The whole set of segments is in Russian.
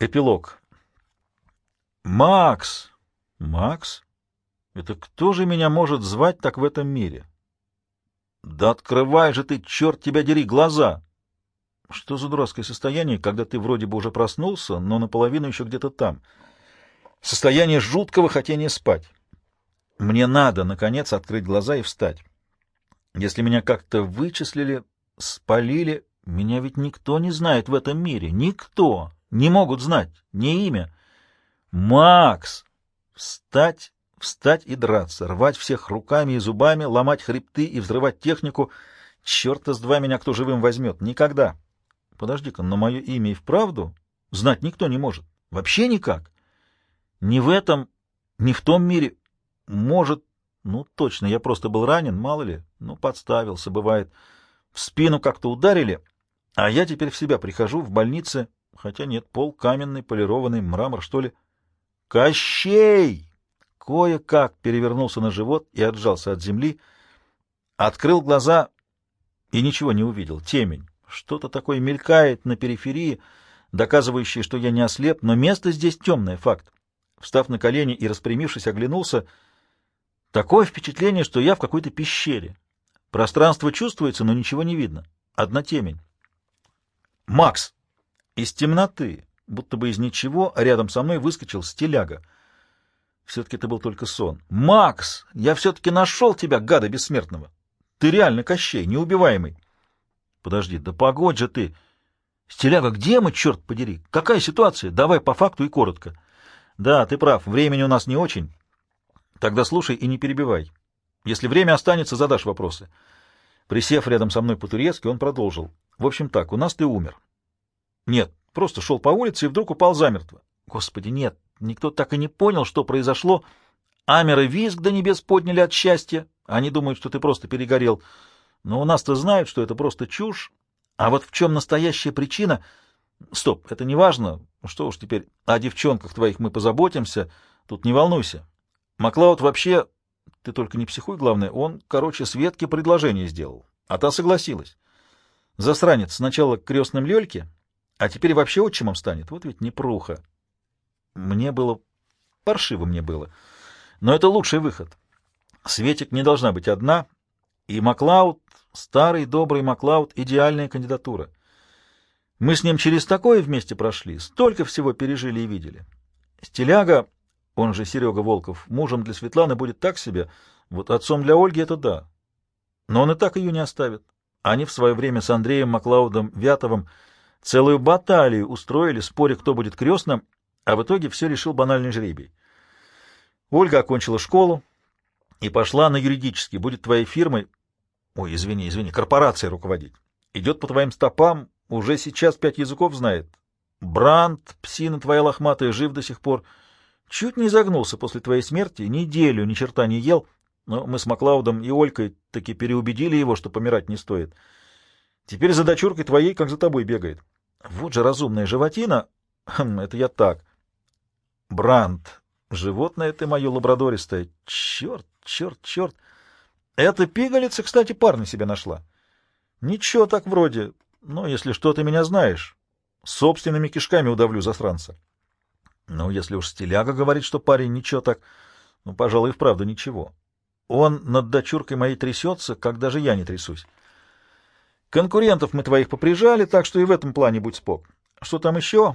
Эпилог. Макс! Макс? Это кто же меня может звать так в этом мире? Да открывай же ты, черт тебя дери, глаза! Что за дурацкое состояние, когда ты вроде бы уже проснулся, но наполовину еще где-то там? Состояние жуткого хотения спать. Мне надо, наконец, открыть глаза и встать. Если меня как-то вычислили, спалили, меня ведь никто не знает в этом мире. Никто. Не могут знать. Ни имя. Макс! Встать, встать и драться. Рвать всех руками и зубами, ломать хребты и взрывать технику. Черта с два меня кто живым возьмет. Никогда. Подожди-ка, но мое имя и вправду знать никто не может. Вообще никак. Ни в этом, ни в том мире. Может, ну точно, я просто был ранен, мало ли. Ну, подставился, бывает. В спину как-то ударили, а я теперь в себя прихожу в больнице, хотя нет, пол каменный, полированный, мрамор, что ли. Кощей! Кое-как перевернулся на живот и отжался от земли, открыл глаза и ничего не увидел. Темень. Что-то такое мелькает на периферии, доказывающее, что я не ослеп, но место здесь темное, факт. Встав на колени и распрямившись, оглянулся. Такое впечатление, что я в какой-то пещере. Пространство чувствуется, но ничего не видно. Одна темень. «Макс!» Из темноты, будто бы из ничего, рядом со мной выскочил стиляга. Все-таки это был только сон. «Макс! Я все-таки нашел тебя, гада бессмертного! Ты реально Кощей, неубиваемый!» «Подожди, да погодь же ты!» «Стиляга, где мы, черт подери? Какая ситуация? Давай по факту и коротко». «Да, ты прав, времени у нас не очень. Тогда слушай и не перебивай. Если время останется, задашь вопросы». Присев рядом со мной по-турецки, он продолжил. «В общем так, у нас ты умер. Нет, просто шел по улице и вдруг упал замертво. Господи, нет, никто так и не понял, что произошло. Амеры визг до небес подняли от счастья. Они думают, что ты просто перегорел. Но у нас-то знают, что это просто чушь. А вот в чем настоящая причина... Стоп, это не важно. Что уж теперь, о девчонках твоих мы позаботимся. Тут не волнуйся. Маклауд вообще... Ты только не психуй, главное. Он, короче, Светке предложение сделал. А та согласилась. Засранец сначала к крестным Лёльке, а теперь вообще отчимом станет. Вот ведь непруха. Мне было... Паршиво мне было. Но это лучший выход. Светик не должна быть одна, и Маклауд, старый добрый Маклауд, идеальная кандидатура. Мы с ним через такое вместе прошли, столько всего пережили и видели. Стиляга, он же Серега Волков, мужем для Светланы будет так себе, вот отцом для Ольги это да. Но он и так ее не оставит. Они в свое время с Андреем Маклаудом Вятовым Целую баталию устроили, споря, кто будет крестным, а в итоге все решил банальный жребий. Ольга окончила школу и пошла на юридический. Будет твоей фирмой, ой, извини, извини, корпорацией руководить. Идет по твоим стопам, уже сейчас пять языков знает. Бранд, псина твоя лохматая, жив до сих пор. Чуть не загнулся после твоей смерти, неделю ни черта не ел, но мы с Маклаудом и Олькой таки переубедили его, что помирать не стоит. Теперь за дочуркой твоей, как за тобой, бегает. Вот же разумная животина. Хм, это я так. Бранд. Животное ты мое лабрадористое. Черт, черт, черт. Эта пигалица, кстати, парня себе нашла. Ничего так вроде. Но если что, ты меня знаешь. Собственными кишками удавлю засранца. Ну, если уж стиляга говорит, что парень ничего так, ну, пожалуй, и вправду ничего. Он над дочуркой моей трясется, как даже я не трясусь. Конкурентов мы твоих поприжали, так что и в этом плане будь спок. Что там еще?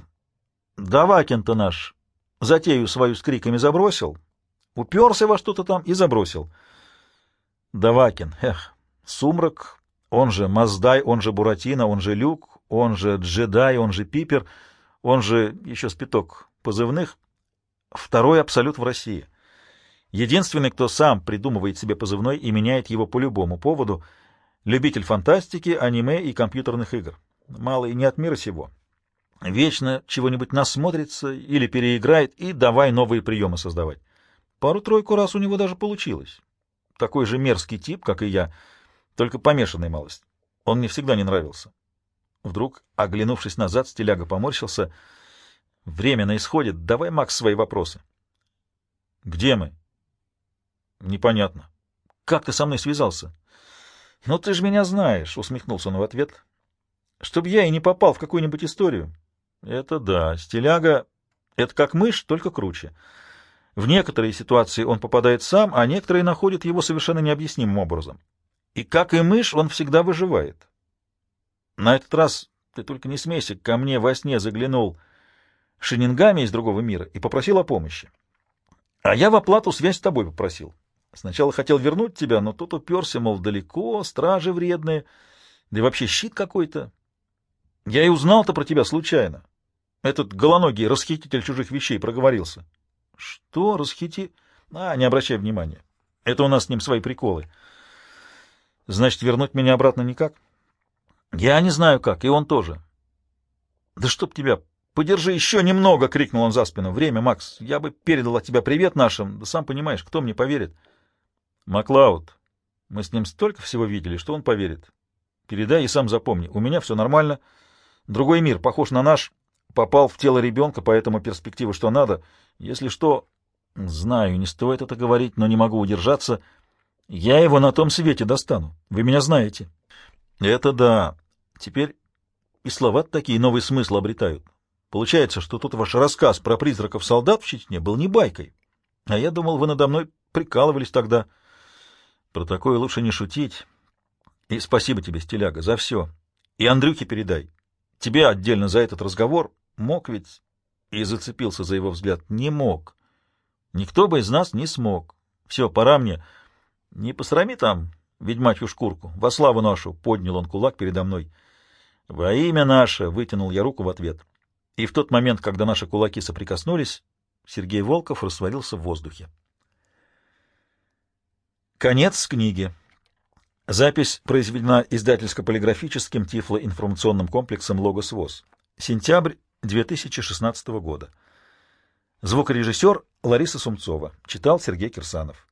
Давакин-то наш затею свою с криками забросил, уперся во что-то там и забросил. Давакин, эх, Сумрак, он же Маздай, он же Буратино, он же Люк, он же Джедай, он же Пипер, он же еще спиток позывных, второй абсолют в России. Единственный, кто сам придумывает себе позывной и меняет его по любому поводу — Любитель фантастики, аниме и компьютерных игр. Малый не от мира сего. Вечно чего-нибудь насмотрится или переиграет, и давай новые приемы создавать. Пару-тройку раз у него даже получилось. Такой же мерзкий тип, как и я, только помешанный малость. Он мне всегда не нравился. Вдруг, оглянувшись назад, стиляга поморщился. Время на исходе. Давай, Макс, свои вопросы. Где мы? Непонятно. Как ты со мной связался? — Ну ты же меня знаешь, — усмехнулся он в ответ. — Чтоб я и не попал в какую-нибудь историю. Это да. Стиляга — это как мышь, только круче. В некоторые ситуации он попадает сам, а некоторые находят его совершенно необъяснимым образом. И как и мышь, он всегда выживает. На этот раз ты только не смейся, ко мне во сне заглянул Шинингами из другого мира и попросил о помощи. А я в оплату связь с тобой попросил. Сначала хотел вернуть тебя, но тут уперся, мол, далеко, стражи вредные, да и вообще щит какой-то. Я и узнал-то про тебя случайно. Этот голоногий расхититель чужих вещей проговорился. Что, расхити... А, не обращай внимания. Это у нас с ним свои приколы. Значит, вернуть меня обратно никак? Я не знаю как, и он тоже. Да чтоб тебя... Подержи еще немного, — крикнул он за спину. Время, Макс. Я бы передал от тебя привет нашим. Да сам понимаешь, кто мне поверит? Маклауд. Мы с ним столько всего видели, что он поверит. Передай и сам запомни. У меня все нормально. Другой мир, похож на наш. Попал в тело ребенка, поэтому перспектива что надо. Если что... Знаю, не стоит это говорить, но не могу удержаться. Я его на том свете достану. Вы меня знаете. Это да. Теперь и слова такие новый смысл обретают. Получается, что тут ваш рассказ про призраков-солдат в Чечне был не байкой. А я думал, вы надо мной прикалывались тогда. Про такое лучше не шутить. И спасибо тебе, стиляга, за все. И Андрюхе передай. Тебе отдельно за этот разговор. Мог ведь? И зацепился за его взгляд. Не мог. Никто бы из нас не смог. Все, пора мне. Не посрами там ведьмачью шкурку. Во славу нашу поднял он кулак передо мной. Во имя наше вытянул я руку в ответ. И в тот момент, когда наши кулаки соприкоснулись, Сергей Волков растворился в воздухе. Конец книги. Запись произведена издательско-полиграфическим тифлоинформационным комплексом «Логос ВОЗ». Сентябрь 2016 года. Звукорежиссер Лариса Сумцова. Читал Сергей Кирсанов.